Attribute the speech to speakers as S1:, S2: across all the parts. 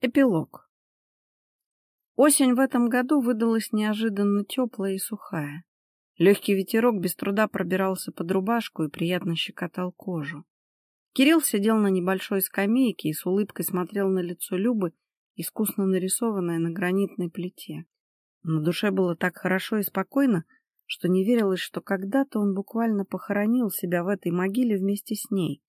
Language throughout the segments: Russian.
S1: Эпилог. Осень в этом году выдалась неожиданно теплая и сухая. Легкий ветерок без труда пробирался под рубашку и приятно щекотал кожу. Кирилл сидел на небольшой скамейке и с улыбкой смотрел на лицо Любы, искусно нарисованное на гранитной плите. На душе было так хорошо и спокойно, что не верилось, что когда-то он буквально похоронил себя в этой могиле вместе с ней.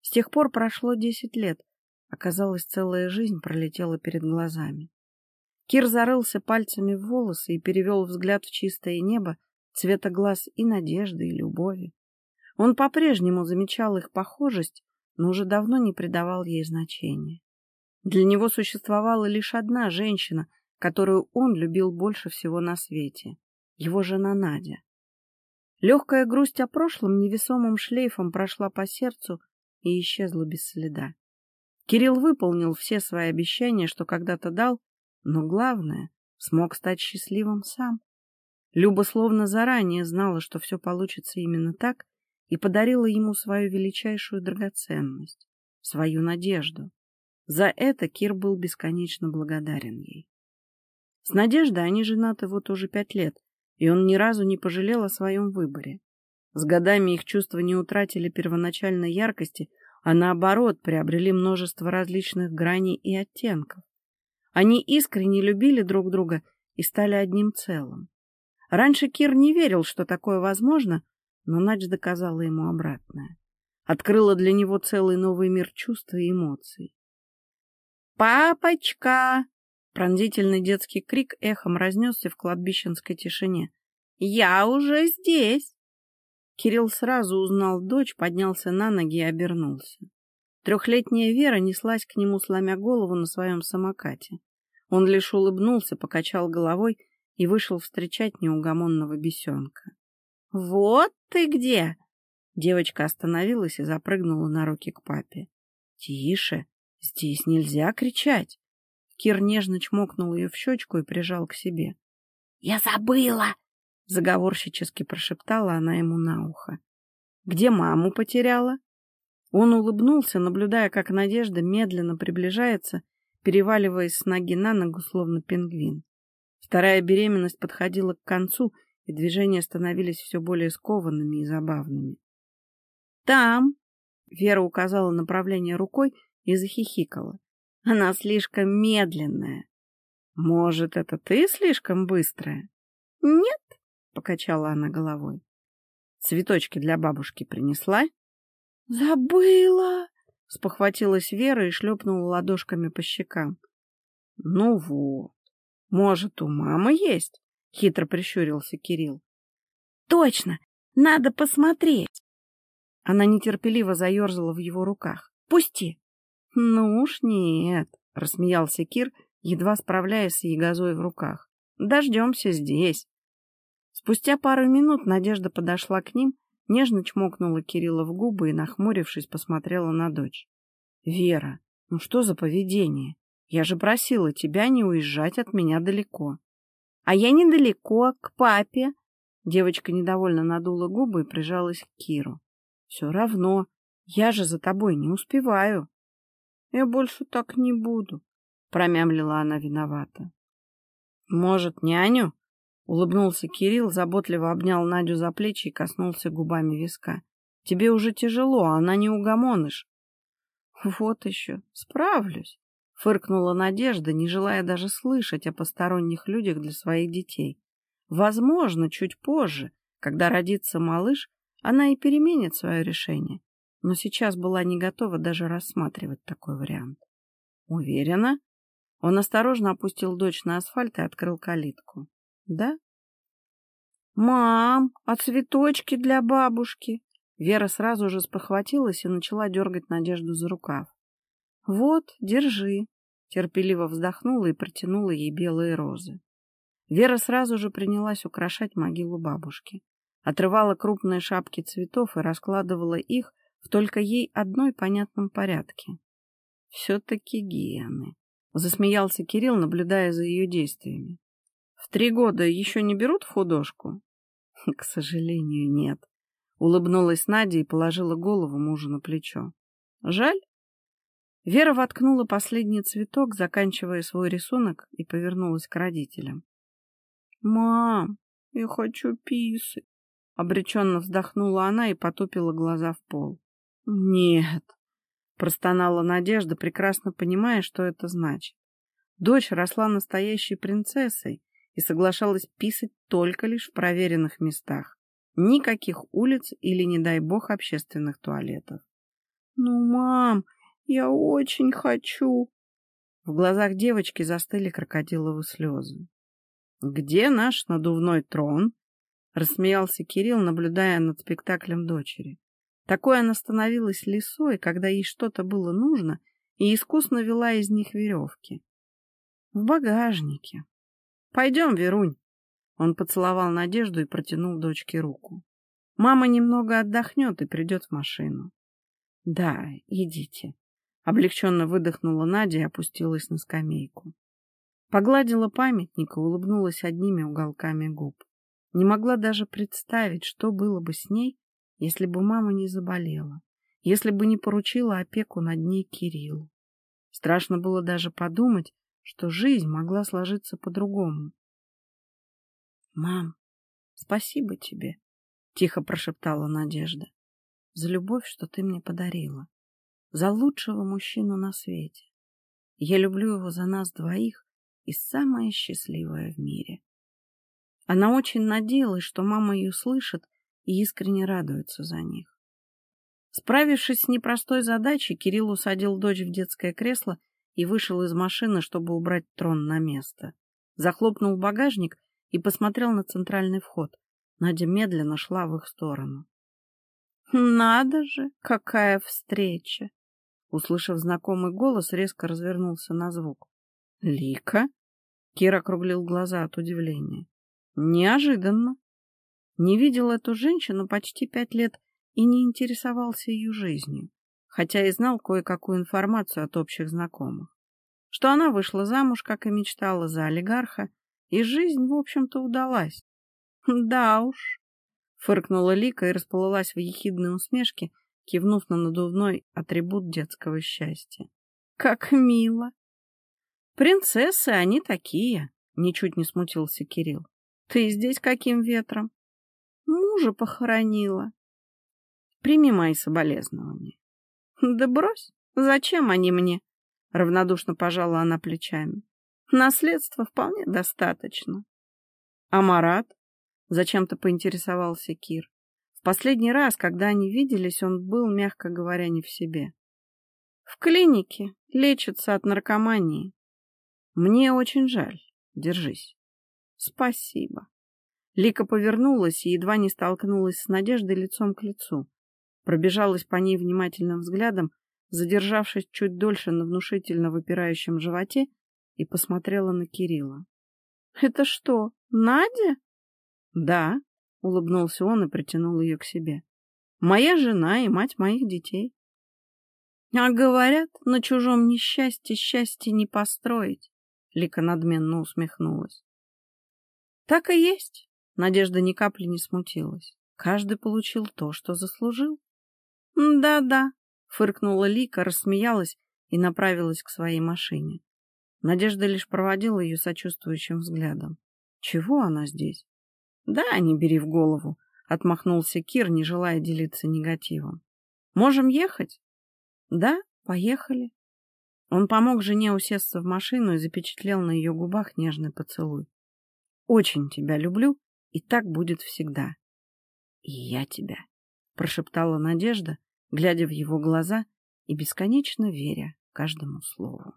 S1: С тех пор прошло десять лет, Оказалось, целая жизнь пролетела перед глазами. Кир зарылся пальцами в волосы и перевел взгляд в чистое небо, цвета глаз и надежды, и любови. Он по-прежнему замечал их похожесть, но уже давно не придавал ей значения. Для него существовала лишь одна женщина, которую он любил больше всего на свете — его жена Надя. Легкая грусть о прошлом невесомым шлейфом прошла по сердцу и исчезла без следа. Кирилл выполнил все свои обещания, что когда-то дал, но главное, смог стать счастливым сам. Люба словно заранее знала, что все получится именно так, и подарила ему свою величайшую драгоценность, свою надежду. За это Кир был бесконечно благодарен ей. С Надеждой они женаты вот уже пять лет, и он ни разу не пожалел о своем выборе. С годами их чувства не утратили первоначальной яркости, а наоборот приобрели множество различных граней и оттенков. Они искренне любили друг друга и стали одним целым. Раньше Кир не верил, что такое возможно, но Надж доказала ему обратное. Открыла для него целый новый мир чувств и эмоций. «Папочка!» Пронзительный детский крик эхом разнесся в кладбищенской тишине. «Я уже здесь!» Кирилл сразу узнал дочь, поднялся на ноги и обернулся. Трехлетняя Вера неслась к нему, сломя голову на своем самокате. Он лишь улыбнулся, покачал головой и вышел встречать неугомонного бесенка. — Вот ты где! Девочка остановилась и запрыгнула на руки к папе. — Тише, здесь нельзя кричать. Кир нежно чмокнул ее в щечку и прижал к себе. — Я забыла! Заговорщически прошептала она ему на ухо. «Где маму потеряла?» Он улыбнулся, наблюдая, как Надежда медленно приближается, переваливаясь с ноги на ногу, словно пингвин. Вторая беременность подходила к концу, и движения становились все более скованными и забавными. «Там!» — Вера указала направление рукой и захихикала. «Она слишком медленная». «Может, это ты слишком быстрая?» «Нет, покачала она головой. Цветочки для бабушки принесла? Забыла! Спохватилась Вера и шлепнула ладошками по щекам. Ну вот, может, у мамы есть? Хитро прищурился Кирилл. Точно! Надо посмотреть! Она нетерпеливо заерзала в его руках. Пусти! Ну уж нет, рассмеялся Кир, едва справляясь с ягозой в руках. Дождемся здесь. Спустя пару минут Надежда подошла к ним, нежно чмокнула Кирилла в губы и, нахмурившись, посмотрела на дочь. — Вера, ну что за поведение? Я же просила тебя не уезжать от меня далеко. — А я недалеко, к папе. Девочка недовольно надула губы и прижалась к Киру. — Все равно, я же за тобой не успеваю. — Я больше так не буду, — промямлила она виновата. — Может, няню? Улыбнулся Кирилл, заботливо обнял Надю за плечи и коснулся губами виска. — Тебе уже тяжело, а она не угомонишь. — Вот еще, справлюсь, — фыркнула Надежда, не желая даже слышать о посторонних людях для своих детей. Возможно, чуть позже, когда родится малыш, она и переменит свое решение, но сейчас была не готова даже рассматривать такой вариант. Уверена? Он осторожно опустил дочь на асфальт и открыл калитку. Да? Мам, а цветочки для бабушки? Вера сразу же спохватилась и начала дергать Надежду за рукав. Вот, держи. Терпеливо вздохнула и протянула ей белые розы. Вера сразу же принялась украшать могилу бабушки. Отрывала крупные шапки цветов и раскладывала их в только ей одной понятном порядке. Все-таки гены. Засмеялся Кирилл, наблюдая за ее действиями. В три года еще не берут в художку? К сожалению, нет. Улыбнулась Надя и положила голову мужу на плечо. Жаль? Вера воткнула последний цветок, заканчивая свой рисунок, и повернулась к родителям. «Мам, я хочу писать!» Обреченно вздохнула она и потупила глаза в пол. «Нет!» — простонала Надежда, прекрасно понимая, что это значит. Дочь росла настоящей принцессой и соглашалась писать только лишь в проверенных местах. Никаких улиц или, не дай бог, общественных туалетов. «Ну, мам, я очень хочу!» В глазах девочки застыли крокодиловые слезы. «Где наш надувной трон?» — рассмеялся Кирилл, наблюдая над спектаклем дочери. Такой она становилась лисой, когда ей что-то было нужно, и искусно вела из них веревки. «В багажнике. Пойдем, Верунь!» Он поцеловал Надежду и протянул дочке руку. «Мама немного отдохнет и придет в машину». «Да, идите», — облегченно выдохнула Надя и опустилась на скамейку. Погладила памятник и улыбнулась одними уголками губ. Не могла даже представить, что было бы с ней, если бы мама не заболела, если бы не поручила опеку над ней Кириллу. Страшно было даже подумать, что жизнь могла сложиться по-другому. «Мам, спасибо тебе», — тихо прошептала Надежда, — «за любовь, что ты мне подарила, за лучшего мужчину на свете. Я люблю его за нас двоих и самая счастливая в мире. Она очень надеялась, что мама ее слышит и искренне радуется за них. Справившись с непростой задачей, Кирилл усадил дочь в детское кресло и вышел из машины, чтобы убрать трон на место. Захлопнул багажник и посмотрел на центральный вход. Надя медленно шла в их сторону. «Надо же, какая встреча!» Услышав знакомый голос, резко развернулся на звук. «Лика?» Кир округлил глаза от удивления. Неожиданно. Не видел эту женщину почти пять лет и не интересовался ее жизнью, хотя и знал кое-какую информацию от общих знакомых. Что она вышла замуж, как и мечтала, за олигарха, и жизнь, в общем-то, удалась. Да уж, фыркнула Лика и расплылась в ехидной усмешке, кивнув на надувной атрибут детского счастья. Как мило! Принцессы они такие, ничуть не смутился Кирилл. Ты здесь каким ветром? Мужа похоронила. Прими мои соболезнования. Да брось, зачем они мне? Равнодушно пожала она плечами. Наследства вполне достаточно. А Марат? Зачем-то поинтересовался Кир. В последний раз, когда они виделись, он был, мягко говоря, не в себе. В клинике лечится от наркомании. Мне очень жаль. Держись. Спасибо. Лика повернулась и едва не столкнулась с Надеждой лицом к лицу. Пробежалась по ней внимательным взглядом, задержавшись чуть дольше на внушительно выпирающем животе, и посмотрела на Кирилла. — Это что, Надя? — Да, — улыбнулся он и притянул ее к себе. — Моя жена и мать моих детей. А говорят, на чужом несчастье счастье не построить. Лика надменно усмехнулась. Так и есть. Надежда ни капли не смутилась. Каждый получил то, что заслужил. Да-да, фыркнула Лика, рассмеялась и направилась к своей машине. Надежда лишь проводила ее сочувствующим взглядом. Чего она здесь? Да, не бери в голову, отмахнулся Кир, не желая делиться негативом. Можем ехать? Да, поехали. Он помог жене усесться в машину и запечатлел на ее губах нежный поцелуй. «Очень тебя люблю, и так будет всегда». «И я тебя», — прошептала Надежда, глядя в его глаза и бесконечно веря каждому слову.